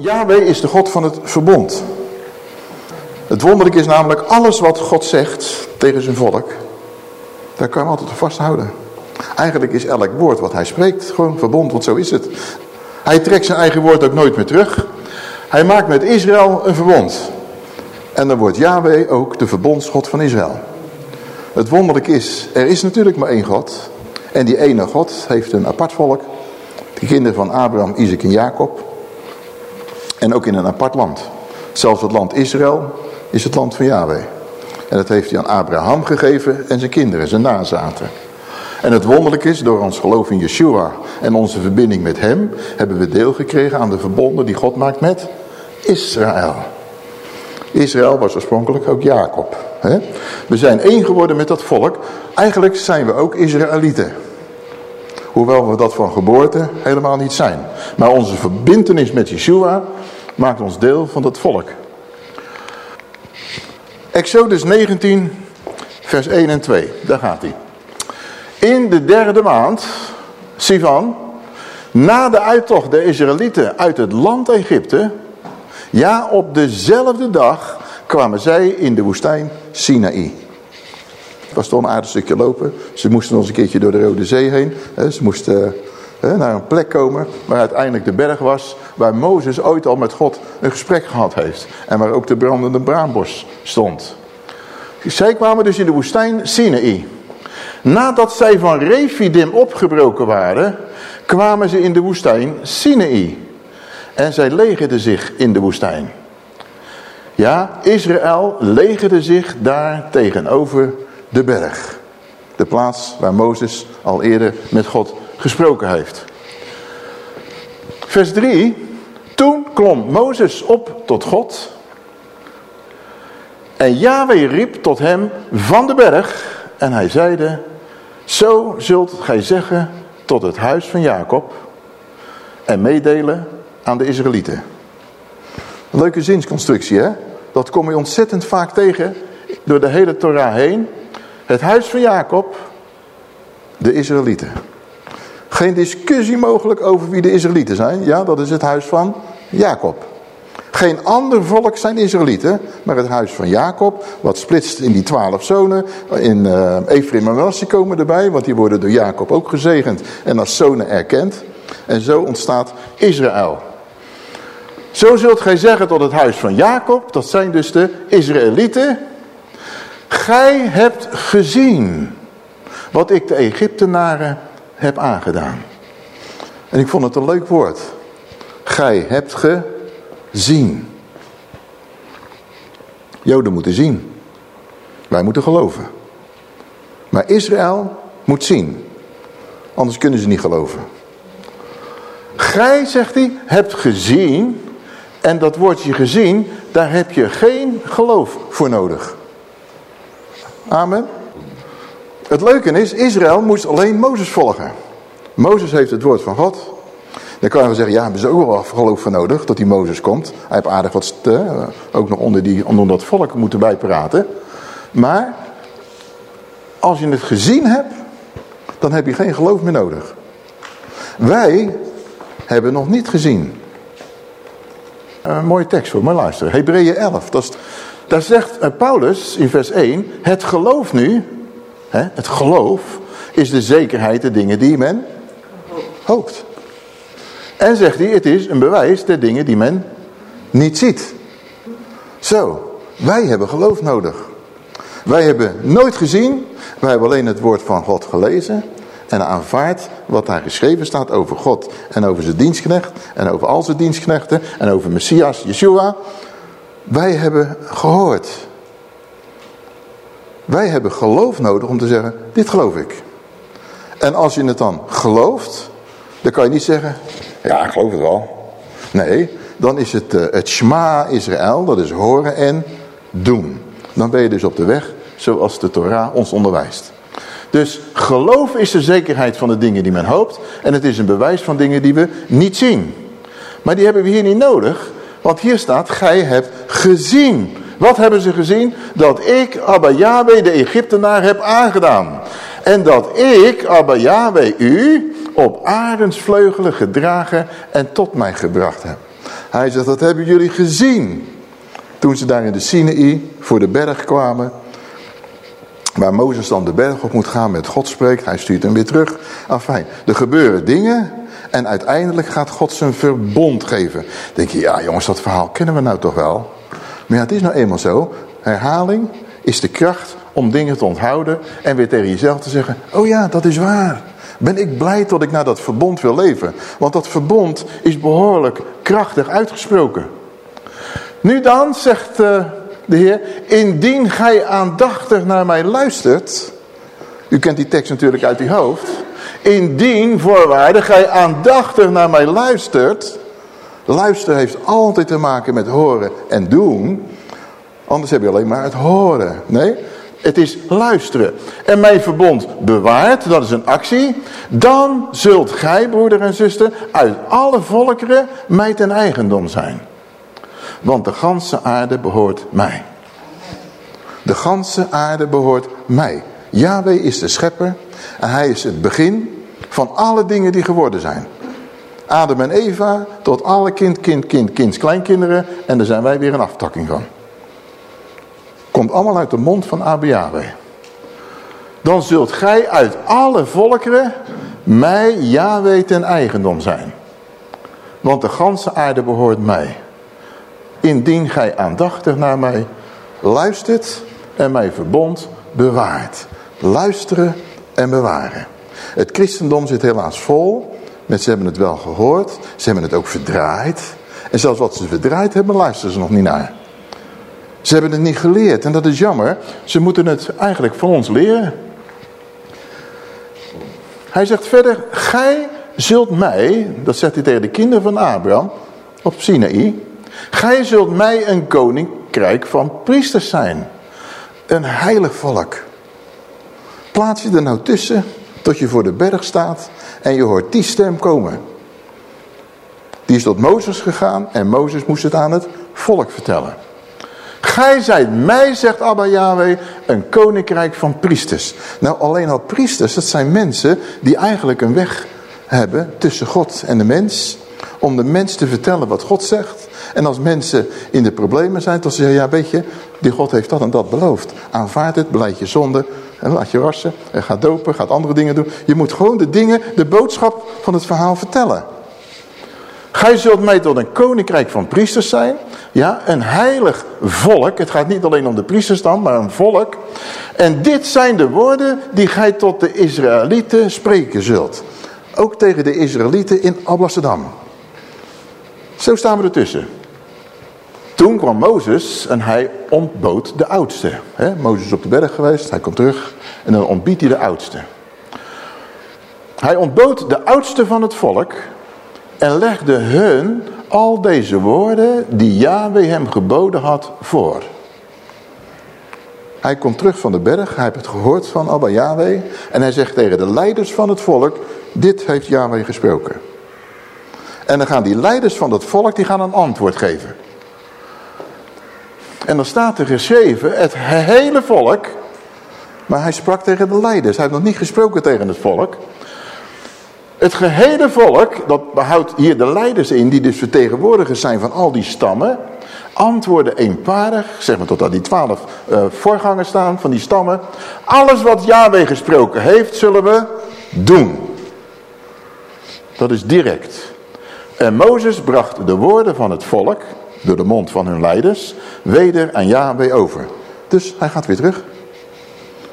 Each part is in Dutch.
Yahweh is de God van het verbond. Het wonderlijke is namelijk alles wat God zegt tegen zijn volk. Daar kan je hem altijd vasthouden. Eigenlijk is elk woord wat hij spreekt gewoon verbond, want zo is het. Hij trekt zijn eigen woord ook nooit meer terug. Hij maakt met Israël een verbond. En dan wordt Yahweh ook de verbondsgod van Israël. Het wonderlijk is, er is natuurlijk maar één God. En die ene God heeft een apart volk. De kinderen van Abraham, Isaac en Jacob. En ook in een apart land. Zelfs het land Israël is het land van Yahweh. En dat heeft hij aan Abraham gegeven en zijn kinderen, zijn nazaten. En het wonderlijk is, door ons geloof in Yeshua en onze verbinding met hem, hebben we deel gekregen aan de verbonden die God maakt met Israël. Israël was oorspronkelijk ook Jacob. Hè? We zijn één geworden met dat volk. Eigenlijk zijn we ook Israëlieten. Hoewel we dat van geboorte helemaal niet zijn. Maar onze verbintenis met Yeshua maakt ons deel van dat volk. Exodus 19, vers 1 en 2. Daar gaat hij. In de derde maand, Sivan, na de uittocht der Israëlieten uit het land Egypte, ja, op dezelfde dag kwamen zij in de woestijn Sinaï. Het was toch een aardig stukje lopen. Ze moesten eens een keertje door de Rode Zee heen. Ze moesten naar een plek komen waar uiteindelijk de berg was... waar Mozes ooit al met God een gesprek gehad heeft. En waar ook de brandende braambos stond. Zij kwamen dus in de woestijn Sinaï. Nadat zij van Refidim opgebroken waren... kwamen ze in de woestijn Sinaï. En zij legerden zich in de woestijn. Ja, Israël legerde zich daar tegenover de berg. De plaats waar Mozes al eerder met God gesproken heeft. Vers 3. Toen klom Mozes op tot God. En Yahweh riep tot hem van de berg. En hij zeide. Zo zult gij zeggen tot het huis van Jacob. En meedelen aan de Israëlieten. Leuke zinsconstructie hè. Dat kom je ontzettend vaak tegen door de hele Torah heen. Het huis van Jacob, de Israëlieten. Geen discussie mogelijk over wie de Israëlieten zijn. Ja, dat is het huis van Jacob. Geen ander volk zijn Israëlieten, maar het huis van Jacob, wat splitst in die twaalf zonen. In uh, Ephraim en Manasseh komen erbij, want die worden door Jacob ook gezegend en als zonen erkend. En zo ontstaat Israël. Zo zult gij zeggen tot het huis van Jacob, dat zijn dus de Israëlieten. Gij hebt gezien wat ik de Egyptenaren heb aangedaan. En ik vond het een leuk woord. Gij hebt gezien. Joden moeten zien. Wij moeten geloven. Maar Israël moet zien. Anders kunnen ze niet geloven. Gij, zegt hij, hebt gezien. En dat woordje gezien, daar heb je geen geloof voor nodig. Amen. Het leuke is, Israël moest alleen Mozes volgen. Mozes heeft het woord van God. Dan kan je zeggen, ja, hebben ze ook wel geloof voor nodig, dat die Mozes komt. Hij heeft aardig wat, uh, ook nog onder, die, onder dat volk moeten bijpraten. Maar, als je het gezien hebt, dan heb je geen geloof meer nodig. Wij hebben nog niet gezien. Een mooie tekst voor, maar luister. Hebreeën 11, dat daar zegt Paulus in vers 1, het geloof nu, het geloof is de zekerheid de dingen die men hoopt. En zegt hij, het is een bewijs der dingen die men niet ziet. Zo, wij hebben geloof nodig. Wij hebben nooit gezien, wij hebben alleen het woord van God gelezen en aanvaard wat daar geschreven staat over God en over zijn dienstknecht en over al zijn dienstknechten en over Messias, Yeshua. Wij hebben gehoord. Wij hebben geloof nodig om te zeggen, dit geloof ik. En als je het dan gelooft, dan kan je niet zeggen, ja ik geloof het wel. Nee, dan is het uh, het Shema Israël, dat is horen en doen. Dan ben je dus op de weg zoals de Torah ons onderwijst. Dus geloof is de zekerheid van de dingen die men hoopt. En het is een bewijs van dingen die we niet zien. Maar die hebben we hier niet nodig. Want hier staat, gij hebt gezien. Wat hebben ze gezien? Dat ik, Abba Yahweh, de Egyptenaar heb aangedaan. En dat ik, Abba Yahweh, u op arendsvleugelen gedragen en tot mij gebracht heb. Hij zegt, dat hebben jullie gezien. Toen ze daar in de Sinaï voor de berg kwamen. Waar Mozes dan de berg op moet gaan met God spreekt. Hij stuurt hem weer terug. Enfin, er gebeuren dingen. En uiteindelijk gaat God zijn verbond geven. Dan denk je, ja jongens, dat verhaal kennen we nou toch wel. Maar ja, het is nou eenmaal zo. Herhaling is de kracht om dingen te onthouden. En weer tegen jezelf te zeggen, oh ja, dat is waar. Ben ik blij dat ik naar dat verbond wil leven. Want dat verbond is behoorlijk krachtig uitgesproken. Nu dan, zegt uh, de Heer, indien gij aandachtig naar mij luistert. U kent die tekst natuurlijk uit uw hoofd. Indien, voorwaarde, gij aandachtig naar mij luistert. Luisteren heeft altijd te maken met horen en doen. Anders heb je alleen maar het horen. Nee, het is luisteren. En mijn verbond bewaart, dat is een actie. Dan zult gij, broeder en zuster, uit alle volkeren mij ten eigendom zijn. Want de ganse aarde behoort mij. De ganse aarde behoort mij. Yahweh is de schepper en hij is het begin van alle dingen die geworden zijn. Adam en Eva tot alle kind, kind, kind, kinds, kleinkinderen en daar zijn wij weer een aftakking van. Komt allemaal uit de mond van Abba Dan zult gij uit alle volkeren mij Yahweh ten eigendom zijn. Want de ganse aarde behoort mij. Indien gij aandachtig naar mij luistert en mij verbond bewaart. Luisteren en bewaren. Het christendom zit helaas vol met ze hebben het wel gehoord, ze hebben het ook verdraaid. En zelfs wat ze verdraaid hebben, luisteren ze nog niet naar. Ze hebben het niet geleerd en dat is jammer. Ze moeten het eigenlijk van ons leren. Hij zegt verder, gij zult mij, dat zegt hij tegen de kinderen van Abraham op Sinaï. Gij zult mij een koninkrijk van priesters zijn. Een heilig volk. Plaats je er nou tussen tot je voor de berg staat en je hoort die stem komen. Die is tot Mozes gegaan en Mozes moest het aan het volk vertellen. Gij zijt mij, zegt Abba Yahweh, een koninkrijk van priesters. Nou, alleen al priesters, dat zijn mensen die eigenlijk een weg hebben tussen God en de mens. Om de mens te vertellen wat God zegt. En als mensen in de problemen zijn, dan zeggen ja weet je, die God heeft dat en dat beloofd. Aanvaard het, beleid je zonde, en laat je wassen, en ga dopen, gaat andere dingen doen. Je moet gewoon de dingen, de boodschap van het verhaal vertellen. Gij zult mij tot een koninkrijk van priesters zijn. Ja, een heilig volk. Het gaat niet alleen om de priesters dan, maar een volk. En dit zijn de woorden die gij tot de Israëlieten spreken zult. Ook tegen de Israëlieten in Alblasserdam. Zo staan we ertussen. Toen kwam Mozes en hij ontbood de oudste. Mozes is op de berg geweest, hij komt terug en dan ontbiedt hij de oudste. Hij ontbood de oudste van het volk en legde hun al deze woorden die Yahweh hem geboden had voor. Hij komt terug van de berg, hij heeft het gehoord van Abba Yahweh en hij zegt tegen de leiders van het volk, dit heeft Yahweh gesproken. En dan gaan die leiders van dat volk, die gaan een antwoord geven. En dan staat er geschreven, het hele volk, maar hij sprak tegen de leiders. Hij heeft nog niet gesproken tegen het volk. Het gehele volk, dat behoudt hier de leiders in, die dus vertegenwoordigers zijn van al die stammen, antwoorden eenparig, zeg maar tot aan die twaalf uh, voorgangers staan van die stammen. Alles wat Yahweh gesproken heeft, zullen we doen. Dat is direct. En Mozes bracht de woorden van het volk, door de mond van hun leiders, weder aan Yahweh over. Dus hij gaat weer terug.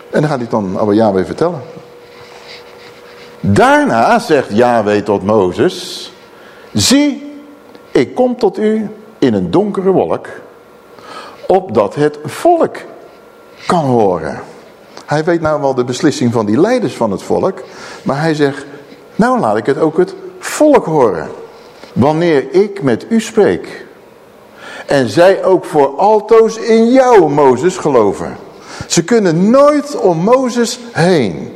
En dan gaat hij dan over Yahweh vertellen. Daarna zegt Yahweh tot Mozes, zie, ik kom tot u in een donkere wolk, opdat het volk kan horen. Hij weet nou wel de beslissing van die leiders van het volk, maar hij zegt, nou laat ik het ook het volk horen. Wanneer ik met u spreek. En zij ook voor altoos in jou, Mozes, geloven. Ze kunnen nooit om Mozes heen.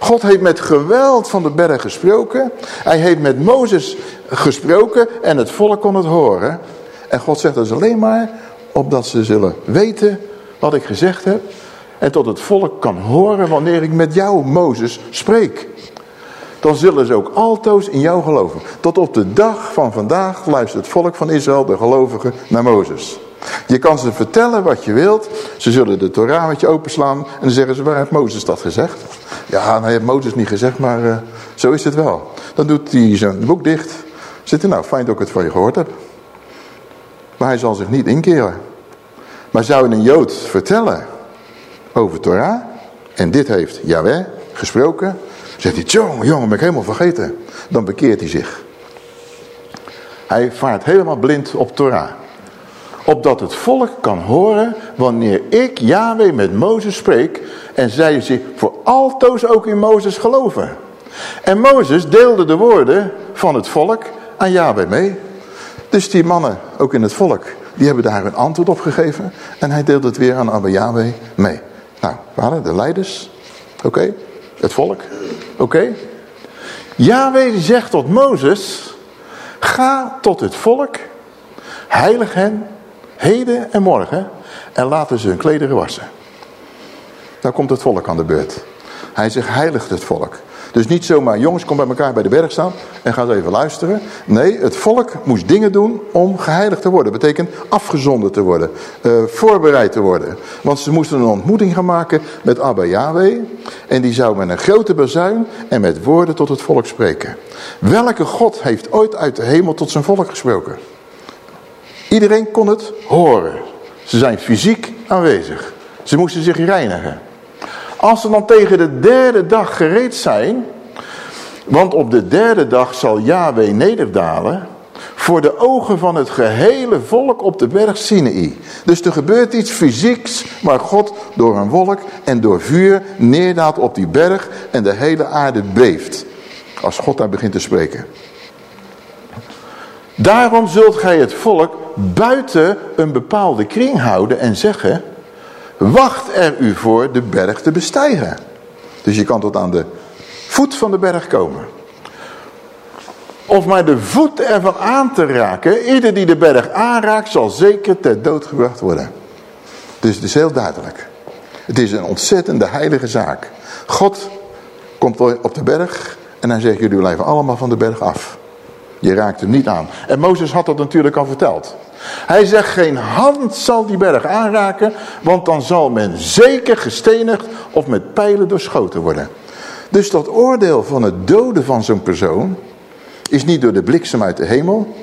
God heeft met geweld van de berg gesproken. Hij heeft met Mozes gesproken en het volk kon het horen. En God zegt dus alleen maar opdat ze zullen weten wat ik gezegd heb. En tot het volk kan horen wanneer ik met jou, Mozes, spreek. Dan zullen ze ook altoos in jou geloven. Tot op de dag van vandaag luistert het volk van Israël, de gelovigen, naar Mozes. Je kan ze vertellen wat je wilt. Ze zullen de Torah met je openslaan. En dan zeggen ze, waar heeft Mozes dat gezegd? Ja, hij heeft Mozes niet gezegd, maar uh, zo is het wel. Dan doet hij zijn boek dicht. Zit er nou, fijn dat ik het van je gehoord heb. Maar hij zal zich niet inkeren. Maar zou een Jood vertellen over Torah. En dit heeft Yahweh gesproken. Zegt hij, jongen, jongen, ben ik helemaal vergeten. Dan bekeert hij zich. Hij vaart helemaal blind op Torah. Opdat het volk kan horen wanneer ik, Yahweh, met Mozes spreek. En zij zich voor altoos ook in Mozes geloven. En Mozes deelde de woorden van het volk aan Yahweh mee. Dus die mannen, ook in het volk, die hebben daar een antwoord op gegeven. En hij deelde het weer aan Abba Yahweh mee. Nou, waren de leiders. Oké. Het volk. Oké. Okay. Yahweh zegt tot Mozes. Ga tot het volk. Heilig hen. Heden en morgen. En laten ze hun klederen wassen. Dan komt het volk aan de beurt. Hij zegt heiligt het volk. Dus niet zomaar, jongens, kom bij elkaar bij de berg staan en ga even luisteren. Nee, het volk moest dingen doen om geheiligd te worden. Dat betekent afgezonden te worden, uh, voorbereid te worden. Want ze moesten een ontmoeting gaan maken met Abba Yahweh. En die zou met een grote bazuin en met woorden tot het volk spreken. Welke God heeft ooit uit de hemel tot zijn volk gesproken? Iedereen kon het horen. Ze zijn fysiek aanwezig. Ze moesten zich reinigen. Als ze dan tegen de derde dag gereed zijn, want op de derde dag zal Yahweh nederdalen, voor de ogen van het gehele volk op de berg Sinai. Dus er gebeurt iets fysieks waar God door een wolk en door vuur neerdaalt op die berg en de hele aarde beeft. Als God daar begint te spreken. Daarom zult gij het volk buiten een bepaalde kring houden en zeggen... Wacht er u voor de berg te bestijgen. Dus je kan tot aan de voet van de berg komen. Of maar de voet ervan aan te raken. Ieder die de berg aanraakt zal zeker ter dood gebracht worden. Dus het is heel duidelijk. Het is een ontzettende heilige zaak. God komt op de berg en dan zegt jullie blijven allemaal van de berg af. Je raakt hem niet aan. En Mozes had dat natuurlijk al verteld. Hij zegt geen hand zal die berg aanraken, want dan zal men zeker gestenigd of met pijlen doorschoten worden. Dus dat oordeel van het doden van zo'n persoon is niet door de bliksem uit de hemel,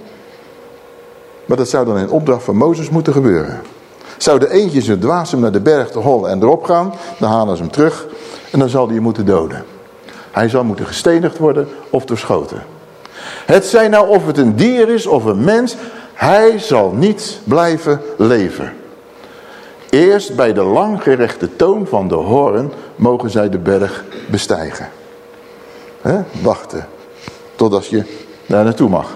maar dat zou dan in opdracht van Mozes moeten gebeuren. Zou de eentje zijn dwaasem naar de berg te hollen en erop gaan, dan halen ze hem terug en dan zal hij moeten doden. Hij zal moeten gestenigd worden of doorschoten. Het zij nou of het een dier is of een mens, hij zal niet blijven leven. Eerst bij de langgerechte toon van de hoorn mogen zij de berg bestijgen. He? Wachten totdat je daar naartoe mag.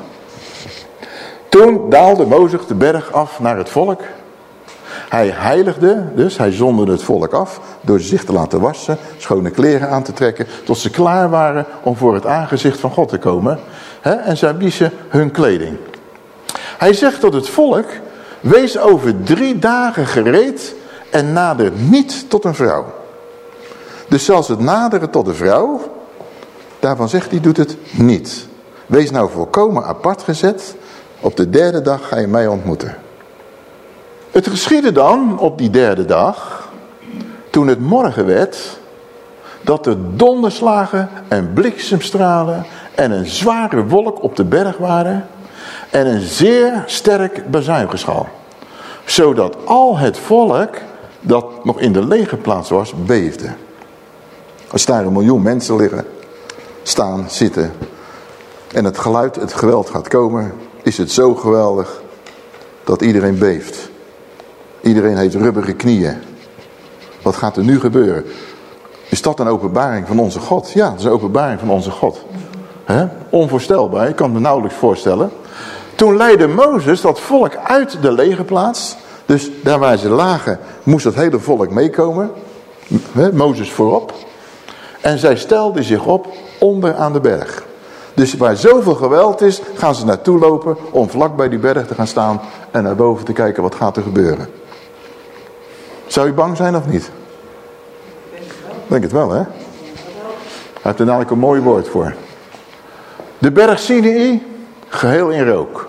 Toen daalde Mozes de berg af naar het volk. Hij heiligde, dus hij zonde het volk af door zich te laten wassen, schone kleren aan te trekken, tot ze klaar waren om voor het aangezicht van God te komen. En zij bliezen hun kleding. Hij zegt tot het volk, wees over drie dagen gereed en nader niet tot een vrouw. Dus zelfs het naderen tot de vrouw, daarvan zegt hij, doet het niet. Wees nou volkomen apart gezet, op de derde dag ga je mij ontmoeten. Het geschiedde dan op die derde dag, toen het morgen werd, dat er donderslagen en bliksemstralen en een zware wolk op de berg waren en een zeer sterk bezuingeschal. Zodat al het volk dat nog in de legerplaats was, beefde. Als daar een miljoen mensen liggen, staan, zitten en het geluid, het geweld gaat komen, is het zo geweldig dat iedereen beeft. Iedereen heeft rubberen knieën. Wat gaat er nu gebeuren? Is dat een openbaring van onze God? Ja, dat is een openbaring van onze God. Onvoorstelbaar, ik kan het me nauwelijks voorstellen. Toen leidde Mozes dat volk uit de legerplaats. Dus daar waar ze lagen, moest het hele volk meekomen. Mozes voorop. En zij stelden zich op onder aan de berg. Dus waar zoveel geweld is, gaan ze naartoe lopen om vlak bij die berg te gaan staan en naar boven te kijken wat gaat er gebeuren. Zou je bang zijn of niet? Denk het wel, hè? Hij heeft er namelijk een mooi woord voor. De berg Sinai, geheel in rook.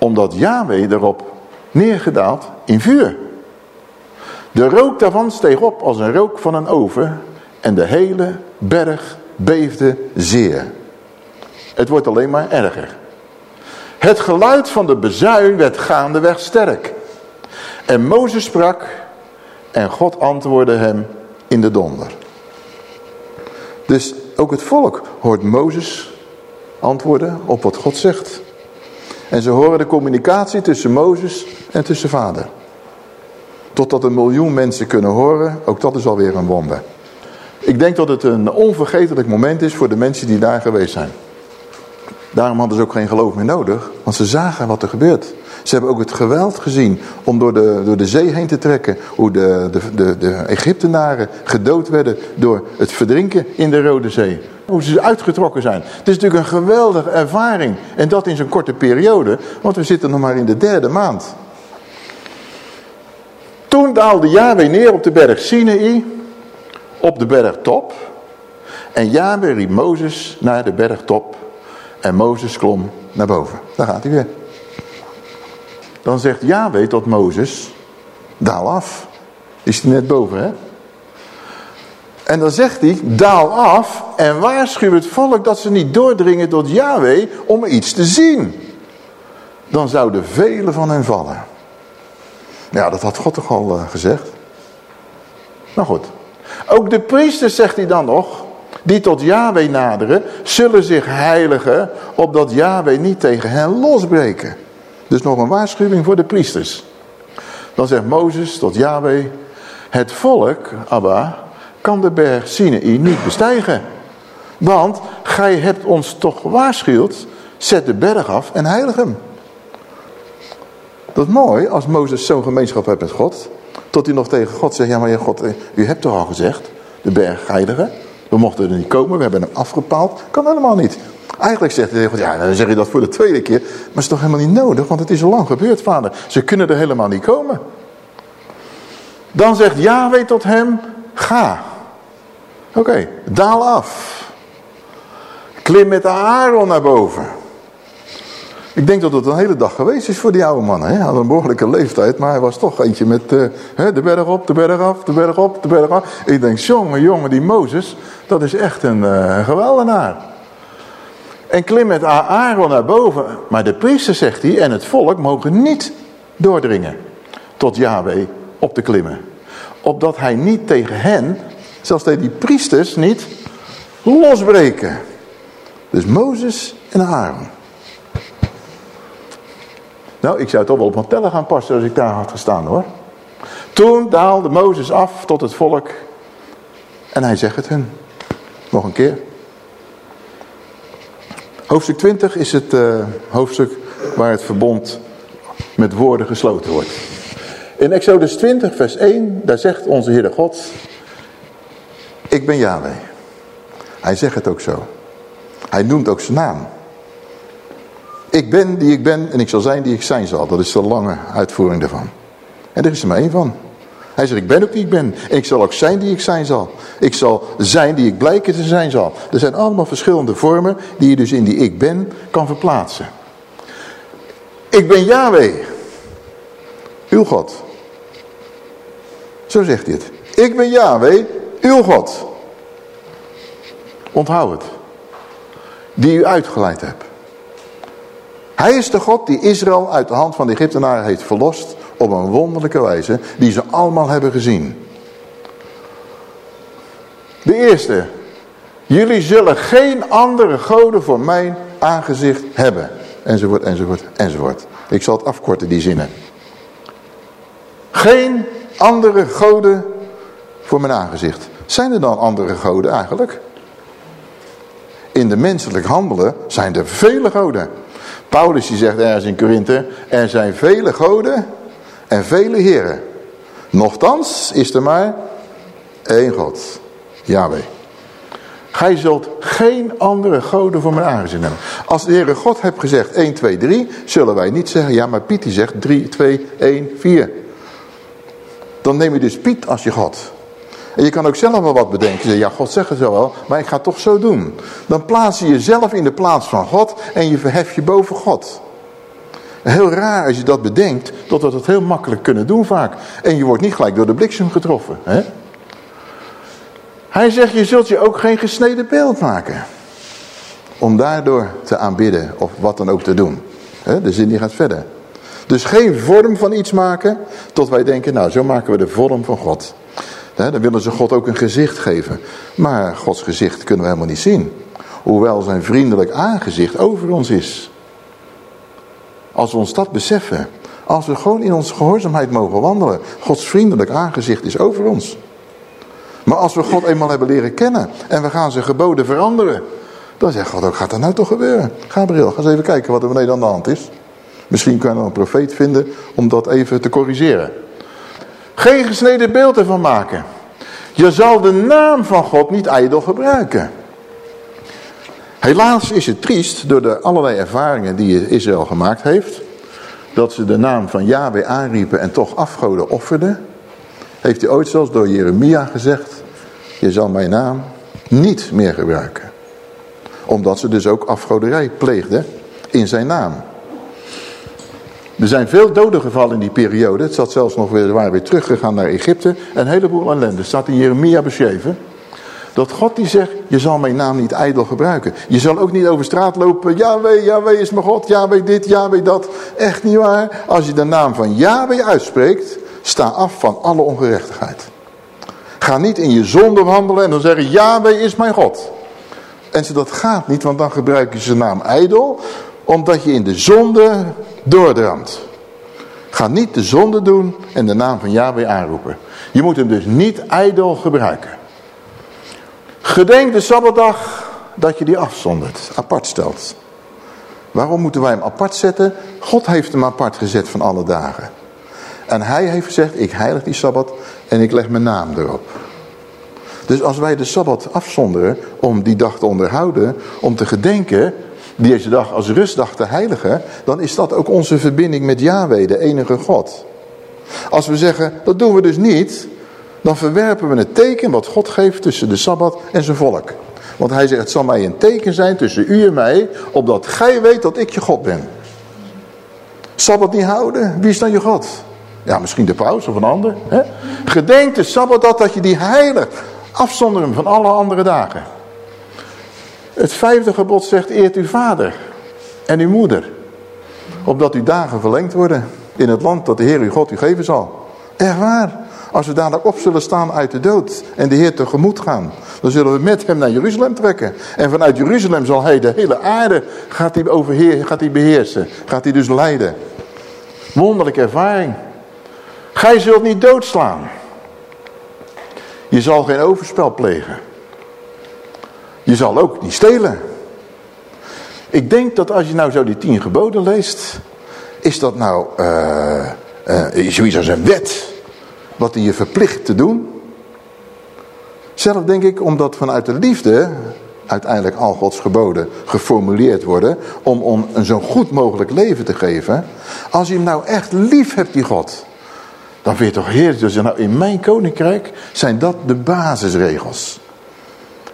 Omdat Yahweh erop neergedaald in vuur. De rook daarvan steeg op als een rook van een oven en de hele berg beefde zeer. Het wordt alleen maar erger. Het geluid van de bezuin werd gaandeweg sterk. En Mozes sprak en God antwoordde hem in de donder. Dus ook het volk hoort Mozes antwoorden op wat God zegt. En ze horen de communicatie tussen Mozes en tussen vader. Totdat een miljoen mensen kunnen horen, ook dat is alweer een wonder. Ik denk dat het een onvergetelijk moment is voor de mensen die daar geweest zijn. Daarom hadden ze ook geen geloof meer nodig, want ze zagen wat er gebeurt. Ze hebben ook het geweld gezien om door de, door de zee heen te trekken. Hoe de, de, de, de Egyptenaren gedood werden door het verdrinken in de Rode Zee. Hoe ze uitgetrokken zijn. Het is natuurlijk een geweldige ervaring. En dat in zo'n korte periode, want we zitten nog maar in de derde maand. Toen daalde Yahweh neer op de berg Sinai, op de bergtop. En Yahweh riep Mozes naar de bergtop. En Mozes klom naar boven. Daar gaat hij weer. Dan zegt Yahweh tot Mozes, daal af. Is hij net boven, hè? En dan zegt hij, daal af en waarschuw het volk dat ze niet doordringen tot Yahweh om iets te zien. Dan zouden velen van hen vallen. Ja, dat had God toch al uh, gezegd. Nou goed. Ook de priesters, zegt hij dan nog, die tot Yahweh naderen, zullen zich heiligen, opdat Yahweh niet tegen hen losbreken. Dus nog een waarschuwing voor de priesters. Dan zegt Mozes tot Yahweh, het volk, Abba, kan de berg Sinai niet bestijgen. Want gij hebt ons toch gewaarschuwd, zet de berg af en heilig hem. Dat is mooi als Mozes zo'n gemeenschap heeft met God. Tot hij nog tegen God zegt, ja maar God, eh, u hebt toch al gezegd, de berg heiligen. We mochten er niet komen, we hebben hem afgepaald. Kan helemaal niet. Eigenlijk zegt hij, ja dan zeg je dat voor de tweede keer. Maar het is toch helemaal niet nodig, want het is al lang gebeurd vader. Ze kunnen er helemaal niet komen. Dan zegt Yahweh tot hem, ga. Oké, daal af. Klim met Aaron naar boven. Ik denk dat het een hele dag geweest is voor die oude man. Hij had een behoorlijke leeftijd, maar hij was toch eentje met uh, de berg op, de berg af, de berg op, de berg af. Ik denk, jongen, jongen, die Mozes, dat is echt een uh, geweldenaar. En klim met Aaron naar boven. Maar de priester, zegt hij, en het volk mogen niet doordringen tot Yahweh op te klimmen. Opdat hij niet tegen hen, zelfs tegen die priesters niet, losbreken. Dus Mozes en Aaron. Nou, ik zou toch wel op mijn tellen gaan passen als ik daar had gestaan hoor. Toen daalde Mozes af tot het volk en hij zegt het hun. Nog een keer. Hoofdstuk 20 is het uh, hoofdstuk waar het verbond met woorden gesloten wordt. In Exodus 20 vers 1, daar zegt onze Heere God, ik ben Yahweh. Hij zegt het ook zo. Hij noemt ook zijn naam. Ik ben die ik ben en ik zal zijn die ik zijn zal. Dat is de lange uitvoering daarvan. En er is er maar één van. Hij zegt, ik ben ook die ik ben. En ik zal ook zijn die ik zijn zal. Ik zal zijn die ik blijken te zijn zal. Er zijn allemaal verschillende vormen die je dus in die ik ben kan verplaatsen. Ik ben Yahweh. Uw God. Zo zegt hij het. Ik ben Yahweh, uw God. Onthoud het. Die u uitgeleid hebt. Hij is de God die Israël uit de hand van de Egyptenaren heeft verlost op een wonderlijke wijze die ze allemaal hebben gezien. De eerste. Jullie zullen geen andere goden voor mijn aangezicht hebben. Enzovoort, enzovoort, enzovoort. Ik zal het afkorten, die zinnen. Geen andere goden voor mijn aangezicht. Zijn er dan andere goden eigenlijk? In de menselijk handelen zijn er vele goden. Paulus die zegt ergens in Korinthe, er zijn vele goden en vele heren. Nochtans is er maar één God, Yahweh. Gij zult geen andere goden voor mijn aangezicht hebben. Als de Heere God heeft gezegd 1, 2, 3, zullen wij niet zeggen, ja maar Piet die zegt 3, 2, 1, 4. Dan neem je dus Piet als je God. En je kan ook zelf wel wat bedenken. Ja, God zegt het zo wel, maar ik ga het toch zo doen. Dan plaats je jezelf in de plaats van God en je verhef je boven God. Heel raar als je dat bedenkt, dat we dat heel makkelijk kunnen doen vaak. En je wordt niet gelijk door de bliksem getroffen. Hè? Hij zegt, je zult je ook geen gesneden beeld maken. Om daardoor te aanbidden of wat dan ook te doen. De zin die gaat verder. Dus geen vorm van iets maken tot wij denken, nou zo maken we de vorm van God. Dan willen ze God ook een gezicht geven. Maar Gods gezicht kunnen we helemaal niet zien. Hoewel zijn vriendelijk aangezicht over ons is. Als we ons dat beseffen. Als we gewoon in onze gehoorzaamheid mogen wandelen. Gods vriendelijk aangezicht is over ons. Maar als we God eenmaal hebben leren kennen. En we gaan zijn geboden veranderen. Dan zegt God ook, gaat dat nou toch gebeuren? Gabriel, ga eens even kijken wat er beneden aan de hand is. Misschien kan je een profeet vinden om dat even te corrigeren. Geen gesneden beeld ervan maken. Je zal de naam van God niet ijdel gebruiken. Helaas is het triest door de allerlei ervaringen die Israël gemaakt heeft. Dat ze de naam van Yahweh aanriepen en toch afgoden offerden. Heeft hij ooit zelfs door Jeremia gezegd. Je zal mijn naam niet meer gebruiken. Omdat ze dus ook afgoderij pleegden in zijn naam. Er zijn veel doden gevallen in die periode. Het zat zelfs nog weer, waren weer teruggegaan naar Egypte. Een heleboel ellende. staat in Jeremia beschreven. Dat God die zegt, je zal mijn naam niet ijdel gebruiken. Je zal ook niet over straat lopen, Yahweh, Yahweh is mijn God, Yahweh dit, Yahweh dat. Echt niet waar. Als je de naam van Yahweh uitspreekt, sta af van alle ongerechtigheid. Ga niet in je zonde wandelen en dan zeggen, Yahweh is mijn God. En ze dat gaat niet, want dan gebruik je zijn naam ijdel, omdat je in de zonde doordramt. Ga niet de zonde doen en de naam van Yahweh aanroepen. Je moet hem dus niet ijdel gebruiken. Gedenk de Sabbatdag dat je die afzondert, apart stelt. Waarom moeten wij hem apart zetten? God heeft hem apart gezet van alle dagen. En hij heeft gezegd, ik heilig die Sabbat en ik leg mijn naam erop. Dus als wij de Sabbat afzonderen om die dag te onderhouden, om te gedenken, deze dag als rustdag te heiligen, dan is dat ook onze verbinding met Yahweh, de enige God. Als we zeggen, dat doen we dus niet, dan verwerpen we het teken wat God geeft tussen de Sabbat en zijn volk. Want hij zegt, het zal mij een teken zijn tussen u en mij, opdat gij weet dat ik je God ben. Sabbat niet houden, wie is dan je God? Ja, misschien de paus of een ander. Hè? Gedenk de Sabbat dat, dat je die heiligt. Afzonder hem van alle andere dagen. Het vijfde gebod zegt, eert uw vader en uw moeder. Opdat uw dagen verlengd worden in het land dat de Heer uw God u geven zal. Echt waar. Als we dadelijk op zullen staan uit de dood en de Heer tegemoet gaan, dan zullen we met hem naar Jeruzalem trekken. En vanuit Jeruzalem zal hij de hele aarde gaat hij overheer, gaat hij beheersen. Gaat hij dus leiden. Wonderlijke ervaring. Gij zult niet doodslaan. Je zal geen overspel plegen. Je zal ook niet stelen. Ik denk dat als je nou zo die tien geboden leest, is dat nou uh, zoiets als een wet wat hij je verplicht te doen. Zelf denk ik omdat vanuit de liefde uiteindelijk al Gods geboden geformuleerd worden om, om een zo goed mogelijk leven te geven. Als je hem nou echt lief hebt, die God, dan vind je toch heerlijk. Dus nou, in mijn koninkrijk zijn dat de basisregels.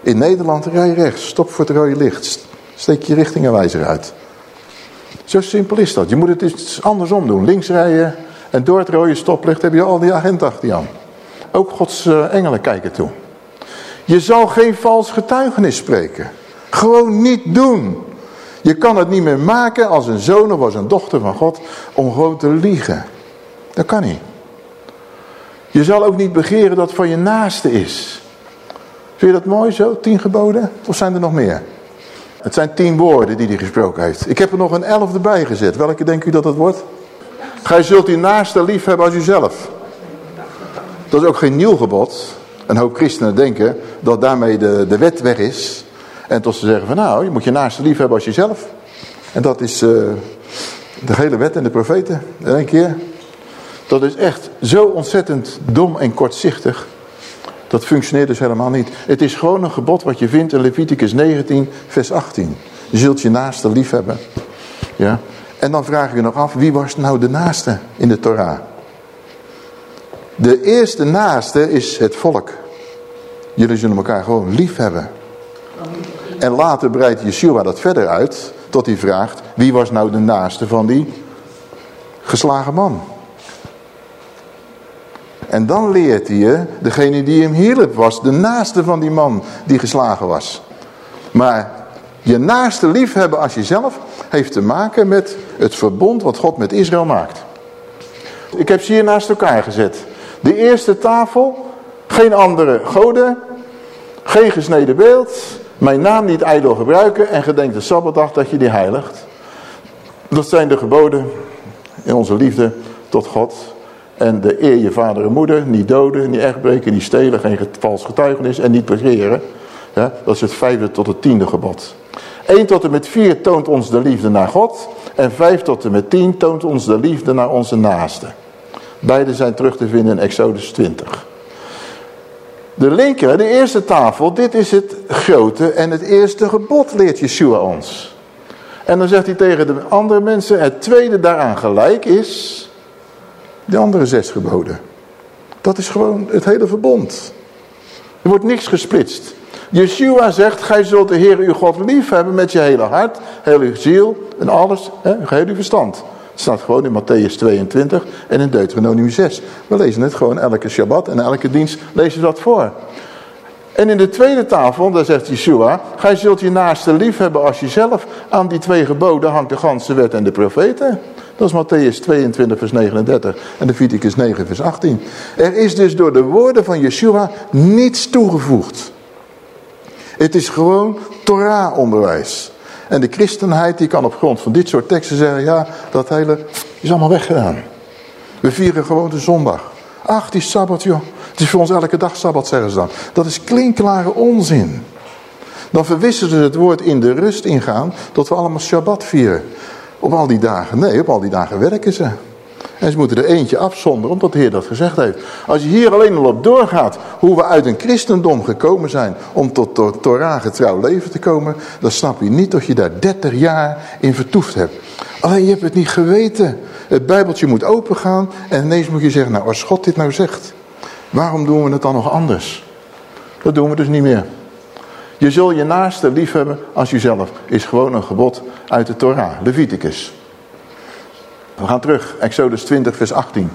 In Nederland rij rechts, stop voor het rode licht. Steek je richtingenwijzer uit. Zo simpel is dat. Je moet het eens andersom doen. Links rijden en door het rode stoplicht heb je al die agent achter je aan. Ook Gods eh, engelen kijken toe. Je zal geen vals getuigenis spreken. Gewoon niet doen. Je kan het niet meer maken als een zoon of als een dochter van God om gewoon te liegen. Dat kan niet. Je zal ook niet begeren dat van je naaste is. Vind je dat mooi zo, tien geboden? Of zijn er nog meer? Het zijn tien woorden die hij gesproken heeft. Ik heb er nog een elfde bij gezet. Welke denkt u dat het wordt? Gij zult uw naaste lief hebben als uzelf. Dat is ook geen nieuw gebod. Een hoop christenen denken dat daarmee de, de wet weg is. En tot ze zeggen van nou, je moet je naaste lief hebben als jezelf. En dat is uh, de hele wet en de profeten in één keer. Dat is echt zo ontzettend dom en kortzichtig. Dat functioneert dus helemaal niet. Het is gewoon een gebod wat je vindt in Leviticus 19 vers 18. Je zult je naaste lief hebben. Ja? En dan vraag je nog af, wie was nou de naaste in de Torah? De eerste naaste is het volk. Jullie zullen elkaar gewoon lief hebben. En later breidt Yeshua dat verder uit tot hij vraagt, wie was nou de naaste van die geslagen man? En dan leert hij je, degene die hem hielp was de naaste van die man die geslagen was. Maar je naaste liefhebben als jezelf heeft te maken met het verbond wat God met Israël maakt. Ik heb ze hier naast elkaar gezet. De eerste tafel, geen andere goden, geen gesneden beeld, mijn naam niet ijdel gebruiken en gedenk de Sabbatdag dat je die heiligt. Dat zijn de geboden in onze liefde tot God. En de eer je vader en moeder, niet doden, niet echtbreken, niet stelen, geen vals getuigenis en niet begeren. Dat is het vijfde tot het tiende gebod. 1 tot en met 4 toont ons de liefde naar God. En 5 tot en met 10 toont ons de liefde naar onze naasten. Beide zijn terug te vinden in Exodus 20. De linker, de eerste tafel, dit is het grote en het eerste gebod leert Yeshua ons. En dan zegt hij tegen de andere mensen, het tweede daaraan gelijk is de andere zes geboden. Dat is gewoon het hele verbond. Er wordt niks gesplitst. Yeshua zegt, gij zult de Heer uw God lief hebben met je hele hart, heel uw ziel en alles, hè, geheel uw verstand. Het staat gewoon in Matthäus 22 en in Deuteronomium 6. We lezen het gewoon elke Shabbat en elke dienst lezen we dat voor. En in de tweede tafel, daar zegt Yeshua, gij zult je naaste lief hebben als jezelf. Aan die twee geboden hangt de ganse wet en de profeten. Dat is Matthäus 22 vers 39 en Leviticus 9 vers 18. Er is dus door de woorden van Yeshua niets toegevoegd. Het is gewoon Torah-onderwijs. En de christenheid die kan op grond van dit soort teksten zeggen, ja, dat hele is allemaal weggedaan. We vieren gewoon de zondag. Ach, die Sabbat, joh. Het is voor ons elke dag Sabbat, zeggen ze dan. Dat is klinkklare onzin. Dan verwisselen ze het woord in de rust ingaan, tot we allemaal Shabbat vieren. Op al die dagen, nee, op al die dagen werken ze. En ze moeten er eentje afzonderen, omdat de Heer dat gezegd heeft. Als je hier alleen al op doorgaat, hoe we uit een christendom gekomen zijn om tot Torah getrouw leven te komen, dan snap je niet dat je daar 30 jaar in vertoefd hebt. Alleen je hebt het niet geweten. Het bijbeltje moet opengaan en ineens moet je zeggen, nou als God dit nou zegt, waarom doen we het dan nog anders? Dat doen we dus niet meer. Je zul je naaste lief hebben als jezelf. Is gewoon een gebod uit de Torah, Leviticus. We gaan terug, Exodus 20 vers 18.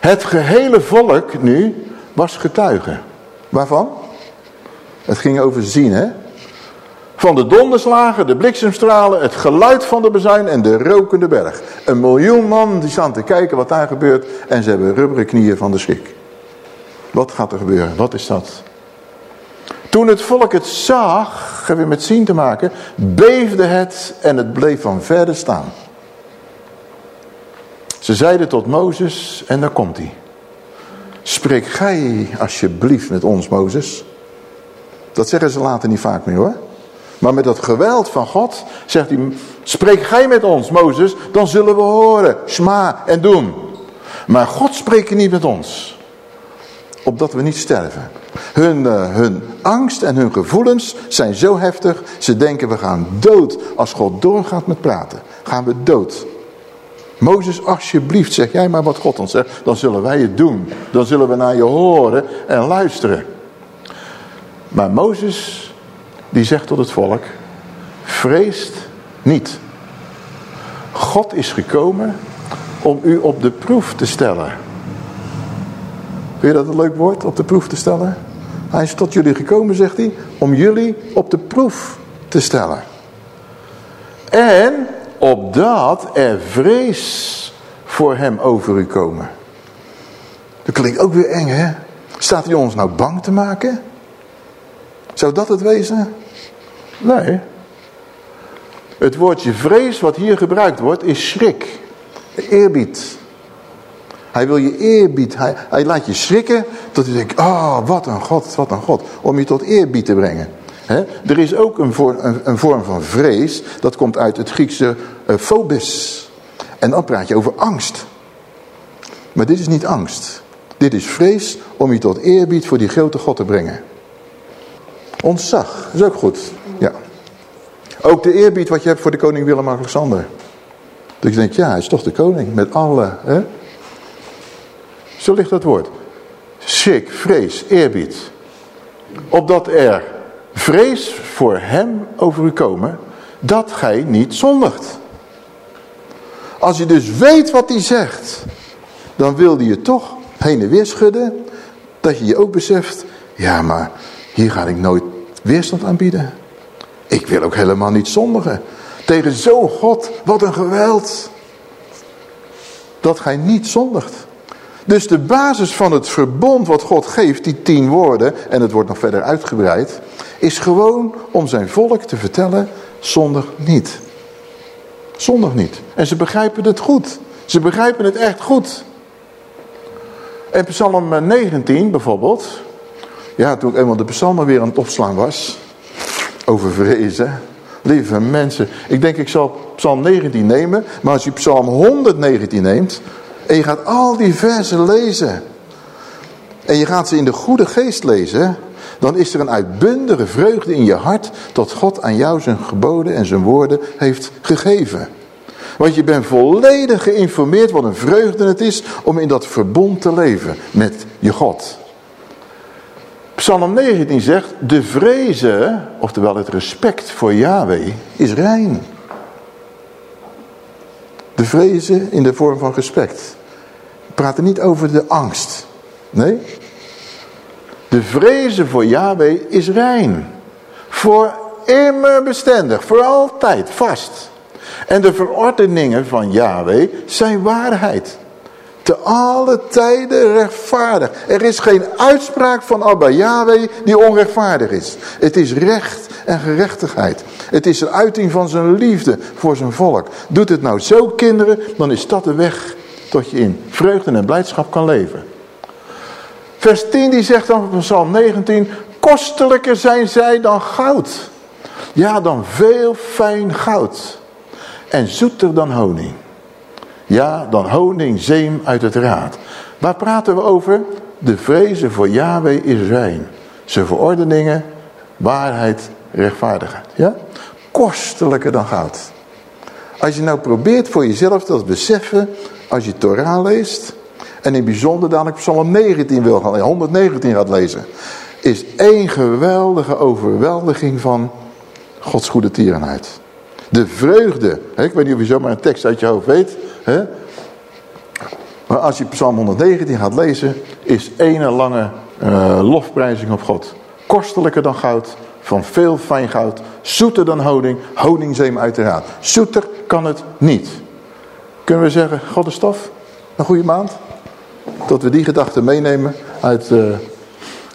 Het gehele volk nu was getuige. Waarvan? Het ging over zien, hè? Van de donderslagen, de bliksemstralen, het geluid van de bezuin en de rokende berg. Een miljoen man die staan te kijken wat daar gebeurt en ze hebben rubberen knieën van de schrik. Wat gaat er gebeuren? Wat is dat? Toen het volk het zag, hebben we met zien te maken, beefde het en het bleef van verder staan. Ze zeiden tot Mozes, en daar komt hij. Spreek gij alsjeblieft met ons, Mozes. Dat zeggen ze later niet vaak meer hoor. Maar met dat geweld van God zegt hij, spreek gij met ons, Mozes, dan zullen we horen, sma en doen. Maar God spreekt niet met ons, opdat we niet sterven. Hun, uh, hun angst en hun gevoelens zijn zo heftig, ze denken we gaan dood. Als God doorgaat met praten, gaan we dood. Mozes, alsjeblieft, zeg jij maar wat God ons zegt, dan zullen wij het doen. Dan zullen we naar je horen en luisteren. Maar Mozes, die zegt tot het volk, vreest niet. God is gekomen om u op de proef te stellen. Vind je dat een leuk woord, op de proef te stellen? Hij is tot jullie gekomen, zegt hij, om jullie op de proef te stellen. En opdat er vrees voor hem over u komen. Dat klinkt ook weer eng, hè? Staat hij ons nou bang te maken? Zou dat het wezen? Nee. Het woordje vrees wat hier gebruikt wordt is schrik. Eerbied. Hij wil je eerbied. Hij, hij laat je schrikken tot je denkt, oh wat een God, wat een God. Om je tot eerbied te brengen. Er is ook een, een, vorm van vrees. Dat komt uit het Griekse uh, phobis. En dan praat je over angst. Maar dit is niet angst. Dit is vrees om je tot eerbied voor die grote God te brengen. Ontzag, is ook goed. Ja. Ook de eerbied wat je hebt voor de koning Willem-Alexander. Dat je denkt, ja, hij is toch de koning met alle... Hè? Zo ligt dat woord. Schrik, vrees, eerbied. Opdat er vrees voor hem over u komen, dat gij niet zondigt. Als je dus weet wat hij zegt, dan wil je toch heen en weer schudden. Dat je je ook beseft, ja maar hier ga ik nooit weerstand aanbieden. Ik wil ook helemaal niet zondigen. Tegen zo'n God, wat een geweld. Dat gij niet zondigt. Dus de basis van het verbond wat God geeft, die tien woorden, en het wordt nog verder uitgebreid, is gewoon om zijn volk te vertellen, zondig niet. Zondig niet. En ze begrijpen het goed. Ze begrijpen het echt goed. En Psalm 19 bijvoorbeeld, ja, toen ik eenmaal de psalmen weer aan het opslaan was, over vrezen, lieve mensen, ik denk ik zal psalm 19 nemen, maar als je psalm 119 neemt, en je gaat al die versen lezen. En je gaat ze in de goede geest lezen. Dan is er een uitbundige vreugde in je hart. Dat God aan jou zijn geboden en zijn woorden heeft gegeven. Want je bent volledig geïnformeerd wat een vreugde het is om in dat verbond te leven met je God. Psalm 19 zegt, de vrezen, oftewel het respect voor Yahweh, is rein. De vrezen in de vorm van respect. We praten niet over de angst. Nee. De vrezen voor Yahweh is rein. Voor immer bestendig. Voor altijd vast. En de verordeningen van Yahweh zijn waarheid. Te alle tijden rechtvaardig. Er is geen uitspraak van Abba Yahweh die onrechtvaardig is. Het is recht en gerechtigheid. Het is een uiting van zijn liefde voor zijn volk. Doet het nou zo kinderen, dan is dat de weg tot je in vreugde en blijdschap kan leven. Vers 10 die zegt dan van Psalm 19, kostelijker zijn zij dan goud. Ja, dan veel fijn goud. En zoeter dan honing. Ja, dan honing, zeem uit het raad. Waar praten we over? De vrezen voor Yahweh is rein. Zijn verordeningen, waarheid, rechtvaardigheid. Ja? Kostelijker dan goud. Als je nou probeert voor jezelf dat beseffen, als je Torah leest, en in bijzonder dadelijk Psalm 19 wil gaan, 119 gaat lezen, is één geweldige overweldiging van Gods goede tierenheid. De vreugde, hè, ik weet niet of je zomaar een tekst uit je hoofd weet, hè? maar als je Psalm 119 gaat lezen, is één lange uh, lofprijzing op God. Kostelijker dan goud, van veel fijn goud, zoeter dan honing, honingzeem uiteraard. Zoeter kan het niet. Kunnen we zeggen, God is tof, een goede maand? tot we die gedachten meenemen uit, eh,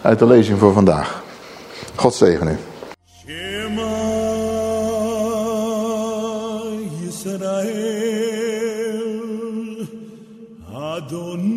uit de lezing voor vandaag. God zegen u. Israel, Adonai.